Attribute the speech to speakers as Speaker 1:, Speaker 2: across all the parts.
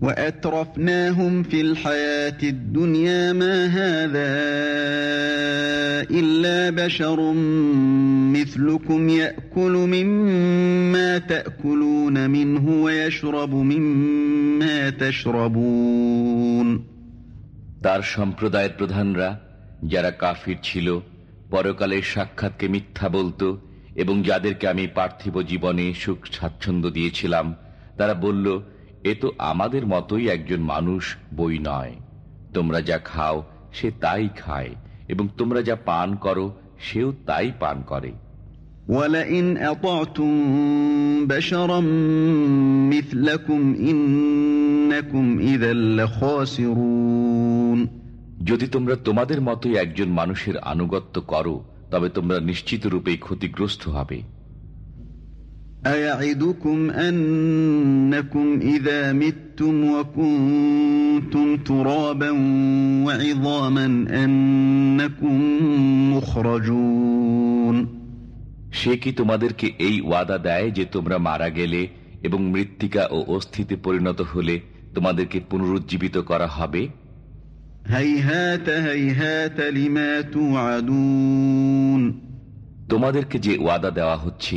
Speaker 1: وأترفناهم في الحياة الدنيا ما هذا إلا بشر مثلكم يأكل مما تأكلون منه ويشرب مما تشربون
Speaker 2: তার সম্প্রদায়ের প্রধানরা যারা কাফির ছিল পরকালের সাক্ষাৎকে মিথ্যা বলতো এবং যাদেরকে আমি পার্থিব জীবনে সুখ স্বাচ্ছন্দ্য দিয়েছিলাম তারা বলল এ তো আমাদের মতোই একজন মানুষ বই নয় তোমরা যা খাও সে তাই খায় এবং তোমরা যা পান করো সেও তাই পান করে
Speaker 1: ولئن أطعتم بشرا مثلكم إنكم إذا لخاسرون
Speaker 2: যদি তোমরা তোমাদের মতোই একজন মানুষের আনুগত্য করো তবে তোমরা নিশ্চিত রূপেই ক্ষতিগ্রস্ত হবে
Speaker 1: أيعدكم أنكم إذا متم وكنتم ترابا وعظاما أنكم مخرجون
Speaker 2: সে কি তোমাদেরকে এই ওয়াদা দেয় যে তোমরা মারা গেলে এবং মৃত্তিকা ও অস্থিতে পরিণত হলে তোমাদেরকে পুনরুজ্জীবিত করা হবে
Speaker 1: هيهات هيهات لما توعدون
Speaker 2: তোমাদেরকে যে ওয়াদা দেওয়া হচ্ছে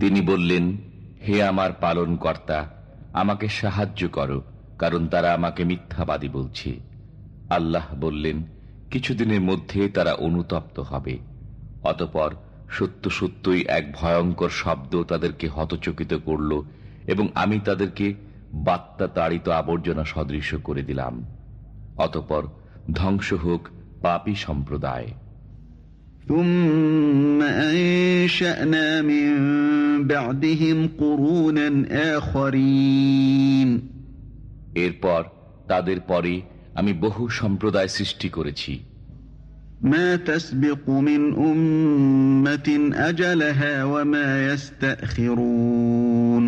Speaker 2: তিনি বললেন, হে আমার পালন কর্তা আমাকে সাহায্য করো, কারণ তারা আমাকে মিথ্যাবাদী বলছে। আল্লাহ বললেন, কিছুদিনের মধ্যে তারা অনুতপ্ত হবে। অতপর সত্য সত্যই এক ভয়ঙ্কর শব্দ তাদেরকে হতচকিত করল এবং আমি তাদেরকে বাত্তা তাড়িত আবর্জনা সদৃশ করে দিলাম। অতপর ধ্বংস হোক পাপী সম্প্রদায়
Speaker 1: ثم أنشأنا من بعدهم قرونا آخرين
Speaker 2: এরপর তাদের পরে আমি বহু সম্প্রদায় সৃষ্টি করেছি
Speaker 1: ما تسبق من أمة أجلها وما يستأخرون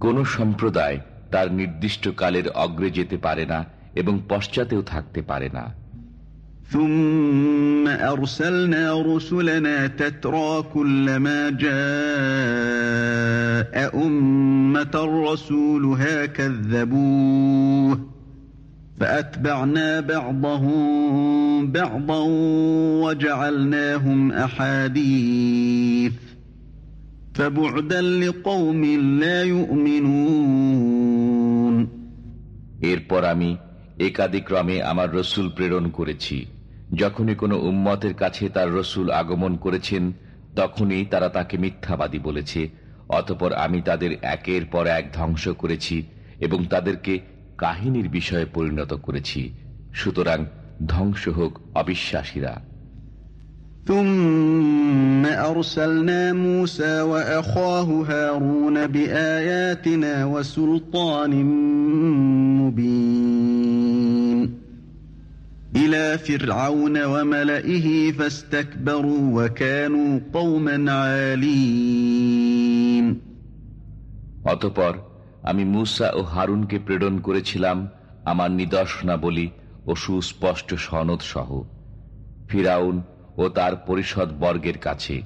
Speaker 2: কোন সম্প্রদায় তার নির্দিষ্ট কালের অগ্রে যেতে পারে না এবং পশ্চাতেও থাকতে পারে না
Speaker 1: ثم أرسلنا رسلنا تترى كلما جاء أمة رسولها كذبوه فأتبعنا بعضهم بعضا وجعلناهم أحاديث فبعدا لقوم لا يؤمنون
Speaker 2: এরপর আমি একাদিক্রমে আমার রসুল প্রেরণ করেছি যখনই কোনো উম্মতের কাছে তার রসুল আগমন করেছেন তখনই তারা তাকে মিথ্যাবাদী বলেছে অতপর আমি তাদের একের পর এক ধ্বংস করেছি এবং তাদেরকে কাহিনীর বিষয়ে পরিণত করেছি সুতরাং ধ্বংস হোক অবিশ্বাসীরা
Speaker 1: ثم أرسلنا موسى وأخاه هارون بآياتنا وسلطان مبين إلى فرعون وملئه فاستكبروا وكانوا قوما عالين
Speaker 2: অতপর আমি মুসা ও হারুনকে প্রেরণ করেছিলাম আমার নিদর্শনাবলী ও সুস্পষ্ট সনদ সহ ফিরাউন ও তার পরিষদ বর্গের কাছে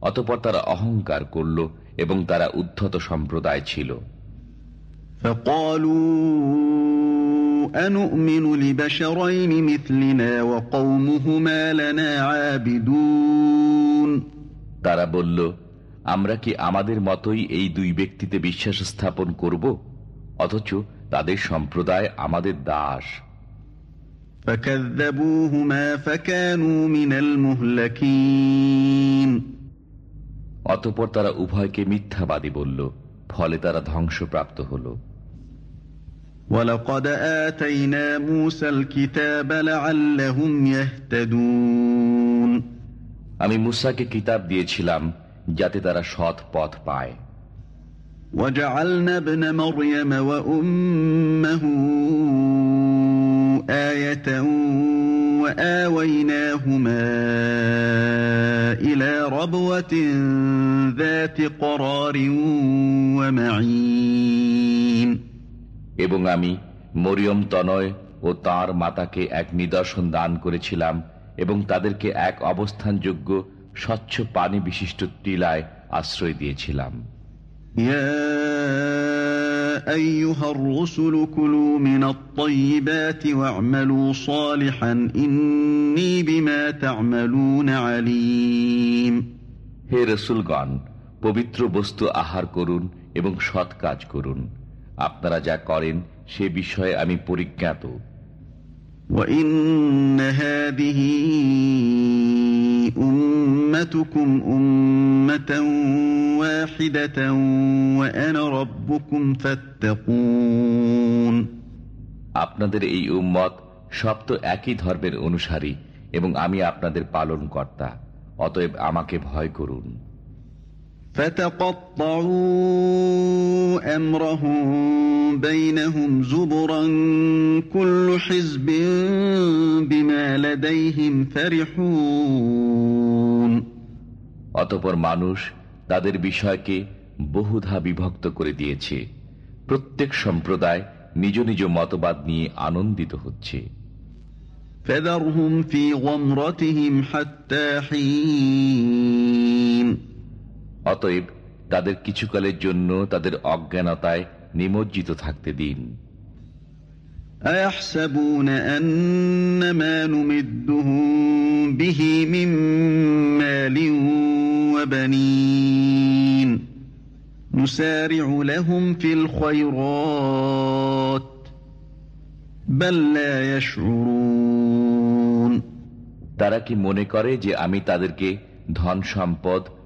Speaker 2: অতপর তারা অহংকার করল এবং তারা উদ্ধত সম্প্রদায় ছিল
Speaker 1: فقالوا أنؤمن لبشرين مثلنا وقومهما لنا عابدون
Speaker 2: তারা বলল আমরা কি আমাদের মতোই এই দুই ব্যক্তিতে বিশ্বাস স্থাপন করব অথচ তাদের সম্প্রদায় আমাদের দাস
Speaker 1: فكذبوهما فكانوا من المهلكين
Speaker 2: অতপর তারা উভয়কে মিথ্যাবাদী বলল ফলে তারা ধ্বংসপ্রাপ্ত হল
Speaker 1: ولقد آتينا موسى الكتاب لعلهم يهتدون
Speaker 2: আমি মুসাকে কিতাব দিয়েছিলাম যাতে তারা সৎ পথ পায়
Speaker 1: وجعلنا ابن مريم وأمه آية وآويناهما إلى ربوة ذات قرار ومعين
Speaker 2: এবং আমি মরিয়ম তনয় ও তার মাতাকে এক নিদর্শন দান করেছিলাম এবং তাদেরকে এক অবস্থানযোগ্য স্বচ্ছ পানি বিশিষ্ট টিলায় আশ্রয় দিয়েছিলাম
Speaker 1: يا أيها الرسل كلوا من الطيبات واعملوا صالحا إني بما تعملون عليم
Speaker 2: হে রসুলগণ পবিত্র বস্তু আহার করুন এবং সৎ কাজ করুন আপনারা যা করেন সে বিষয়ে আমি পরিজ্ঞাত
Speaker 1: وإن هذه أمتكم أمة واحدة وأنا ربكم فاتقون
Speaker 2: আপনাদের এই উম্মত সব তো একই ধর্মের অনুসারী এবং আমি আপনাদের পালন কর্তা অতএব আমাকে ভয় করুন
Speaker 1: فتقطعوا أمرهم بينهم زبرا كل حزب بما لديهم فرحون
Speaker 2: অতপর মানুষ তাদের বিষয়কে বহুধা বিভক্ত করে দিয়েছে প্রত্যেক সম্প্রদায় নিজ নিজ মতবাদ নিয়ে আনন্দিত হচ্ছে
Speaker 1: فذرهم في غمرتهم حتى حين
Speaker 2: অতএব তাদের কিছুকালের জন্য তাদের অজ্ঞানতায় নিমজ্জিত থাকতে দিন
Speaker 1: أيحسبون أن ما نمدهم به من مال وبنين نسارع لهم في الخيرات بل لا يشعرون
Speaker 2: তারা কি মনে করে যে আমি তাদেরকে ধন সম্পদ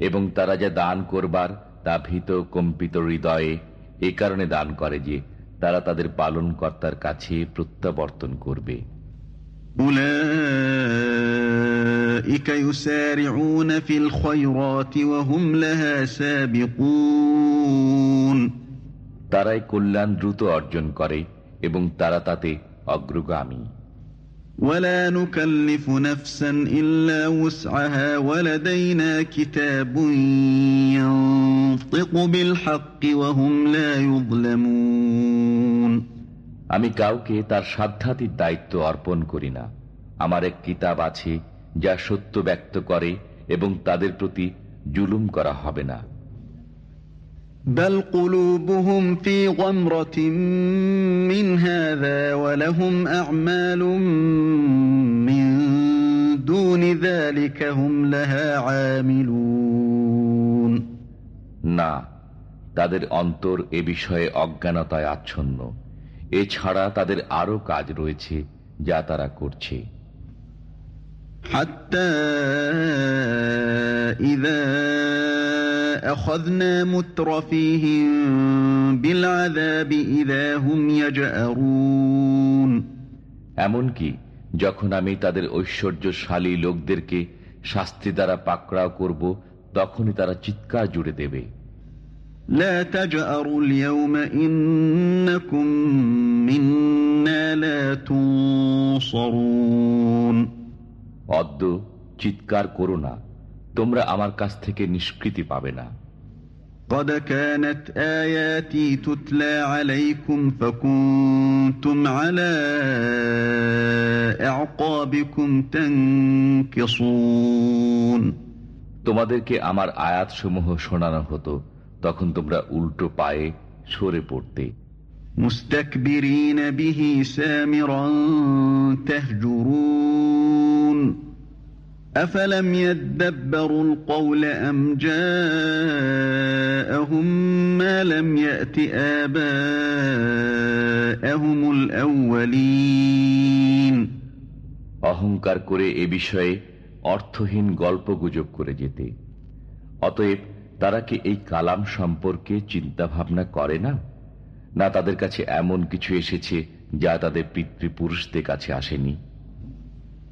Speaker 2: এবং তারা যা দান করবার তা ভীত কম্পিত হৃদয়ে এ কারণে দান করে যে তারা তাদের পালন কর্তার কাছে প্রত্যাবর্তন করবে। তারাই কল্যাণ দ্রুত অর্জন করে এবং তারা তাতে অগ্রগামী।
Speaker 1: ولا نكلف نفسا إلا وسعها ولدينا كتاب ينطق بالحق وهم لا يظلمون
Speaker 2: আমি কাউকে তার সাধ্যাতির দায়িত্ব অর্পণ করি না আমার এক কিতাব আছে যা সত্য ব্যক্ত করে এবং তাদের প্রতি জুলুম করা হবে না
Speaker 1: بل قلوبهم في غمرة من هذا ولهم أعمال من دون ذلك هم لها عاملون
Speaker 2: না তাদের অন্তর এ বিষয়ে অজ্ঞানতায় আচ্ছন্ন এছাড়া তাদের আরও কাজ রয়েছে যা তারা করছে
Speaker 1: حتى إذا أخذنا مترفيهم بالعذاب إذا هم يجأرون
Speaker 2: এমনকি যখন আমি তাদের ঐশ্বর্যশালী লোকদেরকে শাস্তি দ্বারা পাকড়াও করব তখনই তারা চিৎকার জুড়ে দেবে
Speaker 1: لا تجأروا اليوم إنكم منا لا تنصرون
Speaker 2: অদ্য চিৎকার করো না তোমরা আমার কাছ থেকে নিষ্কৃতি পাবে না
Speaker 1: قد كانت آياتي تتلى عليكم فكنتم على أعقابكم تنكصون
Speaker 2: তোমাদেরকে আমার আয়াতসমূহ শোনানো হতো তখন তোমরা উল্টো পায়ে সরে পড়তে
Speaker 1: মুস্তাকবিরিন বিহি সামিরান তাহজুরুন أفلم يدبروا القول أم جاءهم ما لم يأت آباءهم الأولين
Speaker 2: অহংকার করে এ বিষয়ে অর্থহীন গল্প গুজব করে যেতে অতএব তারা কি এই কালাম সম্পর্কে চিন্তা ভাবনা করে না না তাদের কাছে এমন কিছু এসেছে যা তাদের পিতৃপুরুষদের কাছে আসেনি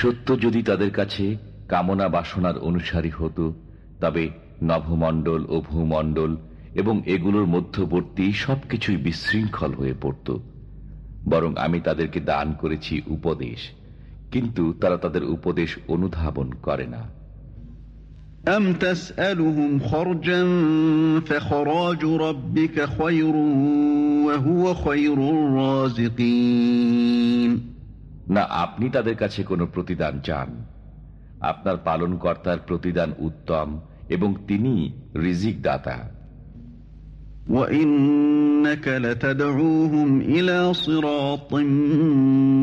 Speaker 2: সত্য যদি তাদের কাছে কামনা বাসনার অনুসারী হতো তবে নভমণ্ডল ও ভূমণ্ডল এবং এগুলোর মধ্যবর্তী সবকিছুই বিশৃঙ্খল হয়ে পড়ত বরং আমি তাদেরকে দান করেছি উপদেশ কিন্তু তারা তাদের উপদেশ অনুধাবন করে না
Speaker 1: أم تسألهم خرجا فخراج ربك خير وهو خير الرازقين
Speaker 2: না আপনি তাদের কাছে কোনো প্রতিদান চান আপনার পালনকর্তার প্রতিদান উত্তম এবং তিনি রিজিক দাতা
Speaker 1: وإنك لتدعوهم إلى صراط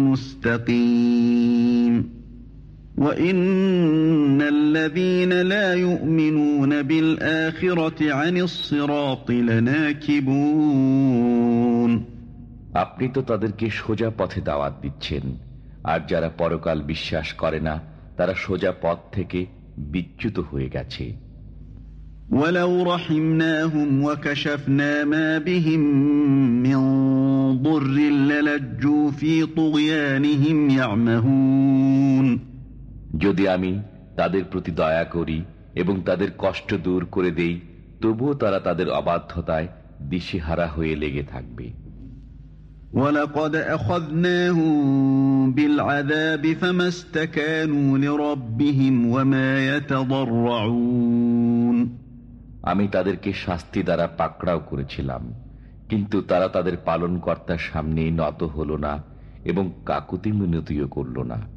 Speaker 1: مستقيم وإن الذين لا يؤمنون بالآخرة عن الصراط لناكبون
Speaker 2: আপনি তো তাদেরকে সোজা পথে দাওয়াত দিচ্ছেন আর যারা পরকাল বিশ্বাস করে না তারা সোজা পথ থেকে বিচ্যুত হয়ে গেছে
Speaker 1: ولو رحمناهم وكشفنا ما بهم من ضر للجوا في طغيانهم يعمهون
Speaker 2: যদি আমি তাদের প্রতি দয়া করি এবং তাদের কষ্ট দূর করে দেই তবুও তারা তাদের অবাধ্যতায় দিশেহারা হয়ে লেগে থাকবে
Speaker 1: ولقد أخذناهم بالعذاب فما استكانوا لربهم وما يتضرعون
Speaker 2: আমি তাদেরকে শাস্তি দ্বারা পাকড়াও করেছিলাম কিন্তু তারা তাদের পালন কর্তার সামনে নত হল না এবং কাকুতি মিনতিও করল না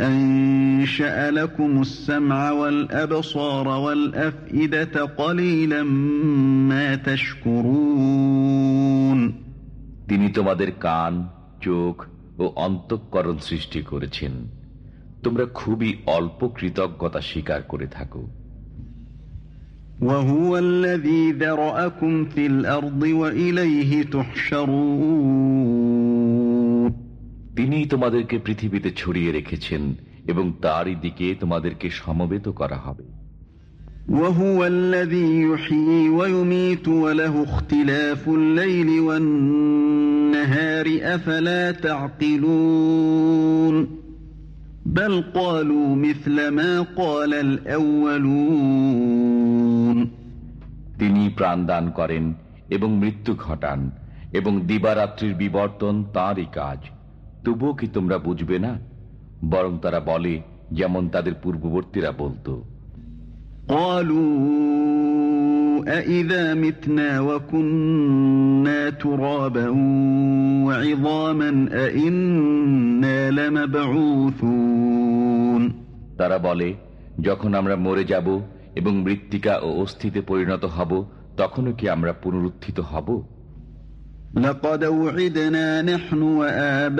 Speaker 1: أنشأ لكم السمع والأبصار والأفئدة قليلا ما تشكرون
Speaker 2: তিনি তোমাদের কান চোখ ও অন্তঃকরণ সৃষ্টি করেছেন তোমরা খুবই অল্প কৃতজ্ঞতা স্বীকার করে থাকো
Speaker 1: وهو الذي ذرأكم في الأرض وإليه تحشرون
Speaker 2: তিনিই তোমাদেরকে পৃথিবীতে ছড়িয়ে রেখেছেন এবং তারই দিকে তোমাদেরকে সমবেত করা হবে
Speaker 1: وهو الذي يحيي ويميت وله اختلاف الليل والنهار أفلا تعقلون بل قالوا مثل ما قال الأولون
Speaker 2: তিনি প্রাণ দান করেন এবং মৃত্যু ঘটান এবং দিবারাত্রির বিবর্তন তাঁরই কাজ তবুও কি তোমরা বুঝবে না? বরং তারা বলে যেমন তাদের পূর্ববর্তীরা বলতো। তারা বলে যখন আমরা মরে যাব এবং মৃত্তিকা ও অস্থিতে পরিণত হব তখনও কি আমরা পুনরুত্থিত হব?
Speaker 1: لقد وعدنا نحن وآباؤنا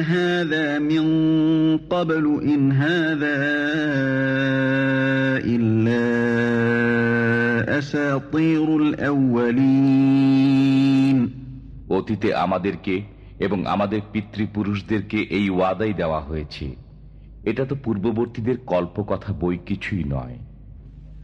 Speaker 1: هذا من قبل إن هذا إلا أساطير الأولين
Speaker 2: অতীতে আমাদেরকে এবং আমাদের পিতৃপুরুষদেরকে এই ওয়াদাই দেওয়া হয়েছে এটা তো পূর্ববর্তীদের কল্পকথা বই কিছুই নয়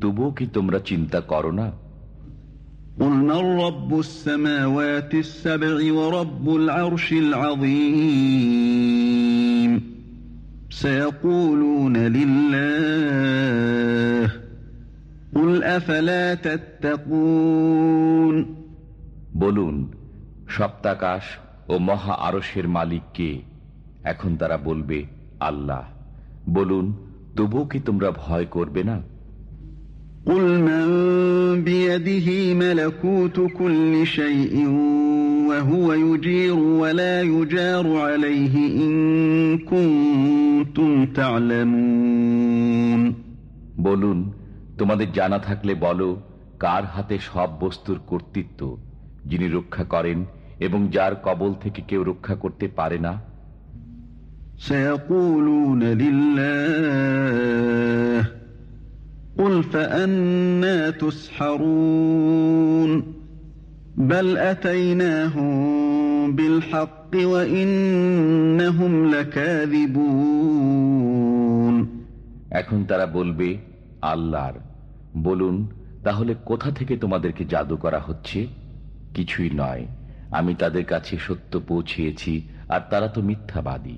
Speaker 2: তবুও কি তোমরা চিন্তা করো না? বলুন সপ্তাকাশ ও মহা আরসের মালিককে এখন তারা বলবে আল্লাহ। বলুন তবু কি তোমরা ভয় করবে না?
Speaker 1: قل من بيده ملكوت كل شيء وهو يجير ولا يجار عليه إن كنتم تعلمون
Speaker 2: বলুন তোমাদের জানা থাকলে বলো কার হাতে সব বস্তুর কর্তৃত্ব যিনি রক্ষা করেন এবং যার কবল থেকে কেউ রক্ষা করতে পারে না
Speaker 1: سيقولون لله قل فأنا تسحرون بل أتيناهم بالحق وإنهم لكاذبون
Speaker 2: এখন তারা বলবে আল্লাহর বলুন তাহলে কোথা থেকে তোমাদেরকে জাদু করা হচ্ছে কিছুই নয় আমি তাদের কাছে সত্য পৌঁছিয়েছি আর তারা তো মিথ্যাবাদী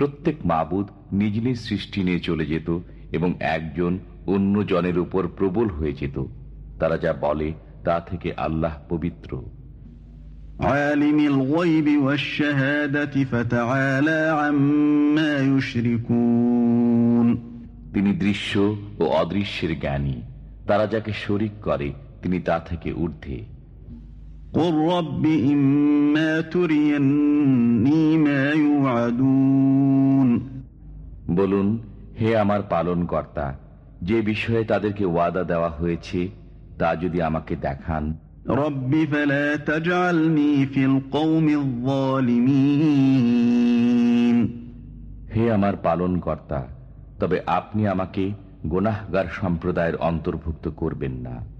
Speaker 2: প্রত্যেক মাবুদ নিজ নিজ সৃষ্টি নিয়ে চলে যেত এবং একজন অন্য জনের উপর প্রবল হয়ে যেত। তারা যা বলে তা থেকে আল্লাহ পবিত্র। তিনি দৃশ্য ও অদৃশ্যের জ্ঞানী। তারা যাকে শরিক করে তিনি তা থেকে ঊর্ধ্বে। বলুন হে আমার পালন কর্তা যে বিষয়ে তাদেরকে ওয়াদা দেওয়া হয়েছে তা যদি আমাকে দেখান। হে আমার পালন কর্তা তবে আপনি আমাকে গোনাহগার সম্প্রদায়ের অন্তর্ভুক্ত করবেন না।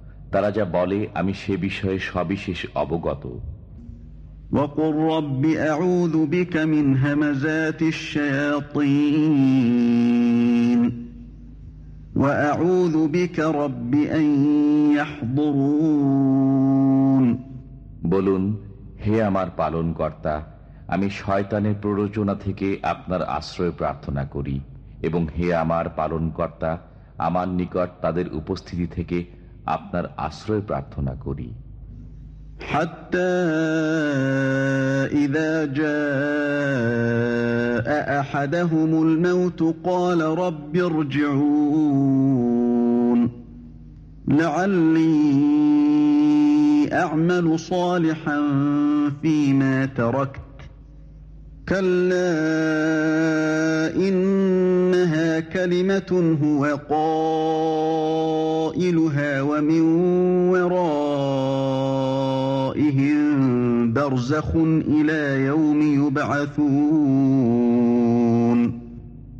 Speaker 2: তারা যা বলে আমি সে বিষয়ে সবিশেষ অবগত
Speaker 1: وقل رب أعوذ بك من همزات الشياطين وأعوذ بك رب أن يحضرون
Speaker 2: বলুন হে আমার পালন কর্তা আমি শয়তানের প্ররোচনা থেকে আপনার আশ্রয় প্রার্থনা করি এবং হে আমার পালন কর্তা আমার নিকট তাদের উপস্থিতি থেকে আপনার আশ্রয় প্রার্থনা করি
Speaker 1: حتى إذا جاء أحدهم الموت قال رب ارجعون لعلي أعمل صالحا فيما تركت كلا إنها كلمة هو قائلها ومن ورائهم برزخ إلى يوم يبعثون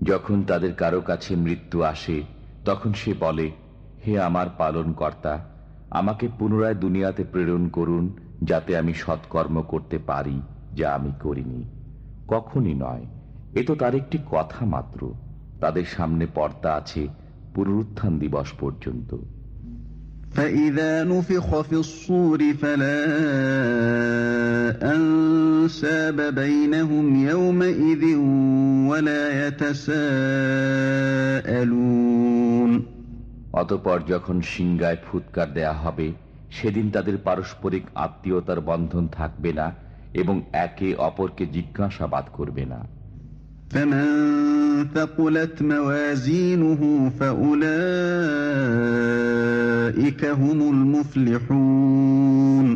Speaker 2: যখন তাদের কারো কাছে মৃত্যু আসে তখন সে বলে হে আমার পালন কর্তা আমাকে পুনরায় দুনিয়াতে প্রেরণ করুন যাতে আমি সৎকর্ম করতে পারি যা আমি করিনি কখনই নয় এ তো তার একটি কথা মাত্র তাদের সামনে পর্দা আছে পুনরুত্থান দিবস পর্যন্ত
Speaker 1: فإذا نفخ في الصور فلا أنساب بينهم يومئذ ولا يتساءلون
Speaker 2: অতপর যখন সিংগায় ফুৎকার দেয়া হবে সেদিন তাদের পারস্পরিক আত্মীয়তার বন্ধন থাকবে না এবং একে অপরকে জিজ্ঞাসাবাদ করবে না
Speaker 1: فمن ثقلت موازينه فأولئك هم المفلحون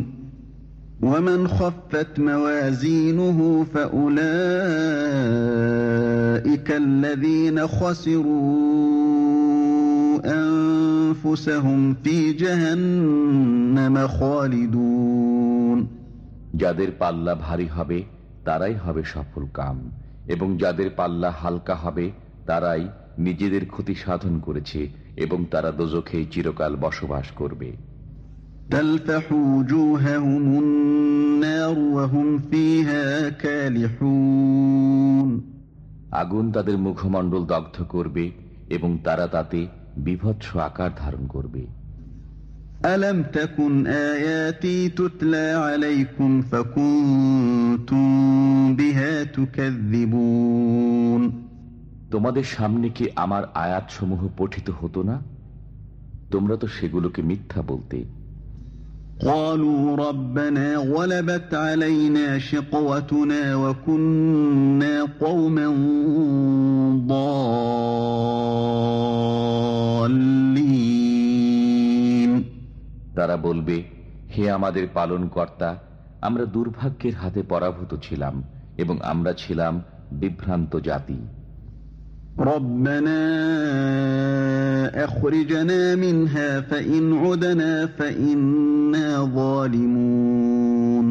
Speaker 1: ومن خفت موازينه فأولئك الذين خسروا أنفسهم في جهنم خالدون
Speaker 2: যাদের পাল্লা ভারী হবে তারাই হবে সফল কাম এবং যাদের পাল্লা হালকা হবে তারাই নিজেদের ক্ষতি সাধন করেছে এবং তারা দোজখে চিরকাল বসবাস করবে। আগুন তাদের মুখমণ্ডল দগ্ধ করবে এবং তারা তাতে বিভৎস আকার ধারণ করবে।
Speaker 1: ألم تكن آياتي تتلى عليكم فكنتم بها تكذبون
Speaker 2: তোমাদের সামনে কি আমার আয়াতসমূহ পঠিত হতো না তোমরা তো সেগুলোকে মিথ্যা বলতে
Speaker 1: قالوا ربنا غلبت علينا شقوتنا وكنا قوما ضالين
Speaker 2: তারা বলবে হে আমাদের পালন কর্তা আমরা দুর্ভাগ্যের হাতে পরাভূত ছিলাম এবং আমরা ছিলাম বিভ্রান্ত জাতি
Speaker 1: ربنا أخرجنا منها فإن عدنا فإنا ظالمون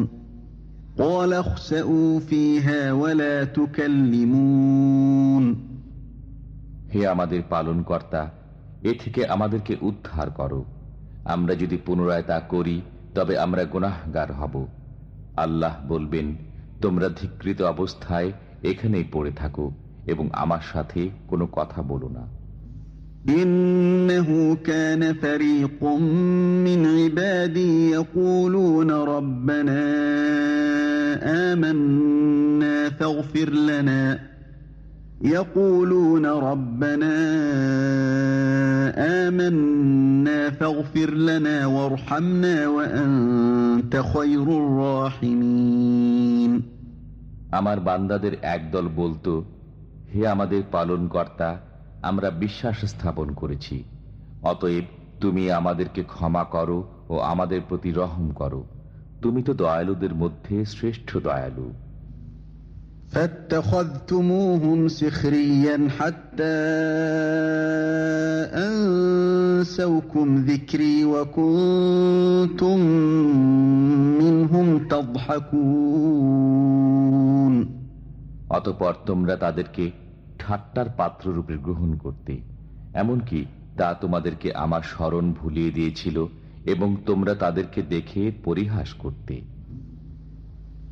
Speaker 1: قال اخسأوا فيها ولا تكلمون
Speaker 2: হে আমাদের পালন কর্তা এ থেকে আমাদেরকে উদ্ধার করো আমরা যদি পুনরায় তা করি তবে আমরা গুনাহগার হব আল্লাহ বলবেন তোমরা ধিকৃত অবস্থায় এখানেই পড়ে থাকো এবং আমার সাথে কোনো কথা বলো না
Speaker 1: إنه كان فريق من عبادي يقولون ربنا آمنا فاغفر لنا يقولون ربنا آمنا فاغفر لنا وارحمنا وأنت خير الراحمين
Speaker 2: আমার বান্দাদের একদল বলতো হে আমাদের পালন কর্তা আমরা বিশ্বাস স্থাপন করেছি অতএব তুমি আমাদেরকে ক্ষমা করো ও ও আমাদের প্রতি রহম করো তুমি তো দয়ালুদের মধ্যে শ্রেষ্ঠ দয়ালু
Speaker 1: فاتخذتموهم سخريا حتى أنسوكم ذكري وكنتم منهم تضحكون
Speaker 2: অতপর তোমরা তাদেরকে ঠাট্টার পাত্ররূপে গ্রহণ করতে এমনকি তা তোমাদেরকে আমার স্মরণ ভুলিয়ে দিয়েছিল এবং তোমরা তাদেরকে দেখে পরিহাস করতে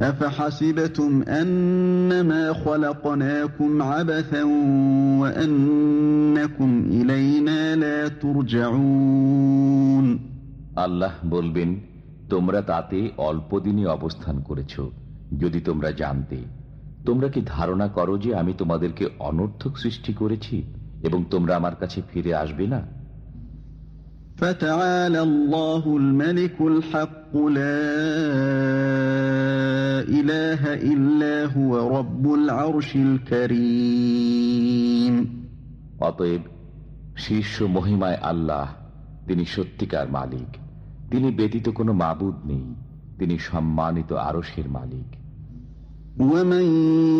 Speaker 1: أفحسبتم أنما خلقناكم عبثا وأنكم إلينا لا ترجعون
Speaker 2: আল্লাহ বলবেন তোমরা তাতে অল্প দিনই অবস্থান করেছ যদি তোমরা জানতে তোমরা কি ধারণা করো যে আমি তোমাদেরকে অনর্থক সৃষ্টি করেছি এবং তোমরা আমার কাছে ফিরে আসবে না
Speaker 1: فتعالى الله الملك الحق لا إله إلا هو رب العرش الكريم
Speaker 2: অতএব শীর্ষ মহিমায় আল্লাহ তিনি সত্যিকার মালিক তিনি ব্যতীত কোনো মাবুদ নেই তিনি সম্মানিত আরসের মালিক
Speaker 1: ومن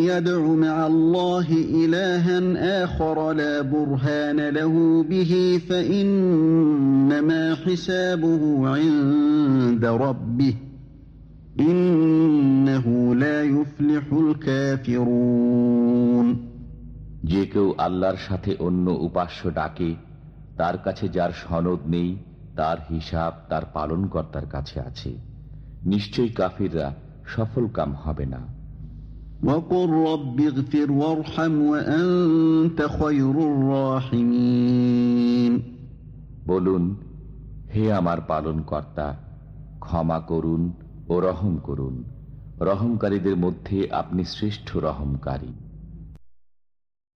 Speaker 1: يدع مع الله إلها آخر لا برهان له به فإنما حسابه عند ربه إنه لا يفلح الكافرون
Speaker 2: যে কেউ আল্লাহর সাথে অন্য উপাস্য ডাকে তার কাছে যার সনদ নেই তার হিসাব তার পালনকর্তার কাছে আছে নিশ্চয়ই কাফিররা সফল কাম হবে না বলুন, হে আমার পালন কর্তা ক্ষমা করুন ও রহম করুন। রহমকারীদের মধ্যে আপনি শ্রেষ্ঠ রহমকারী।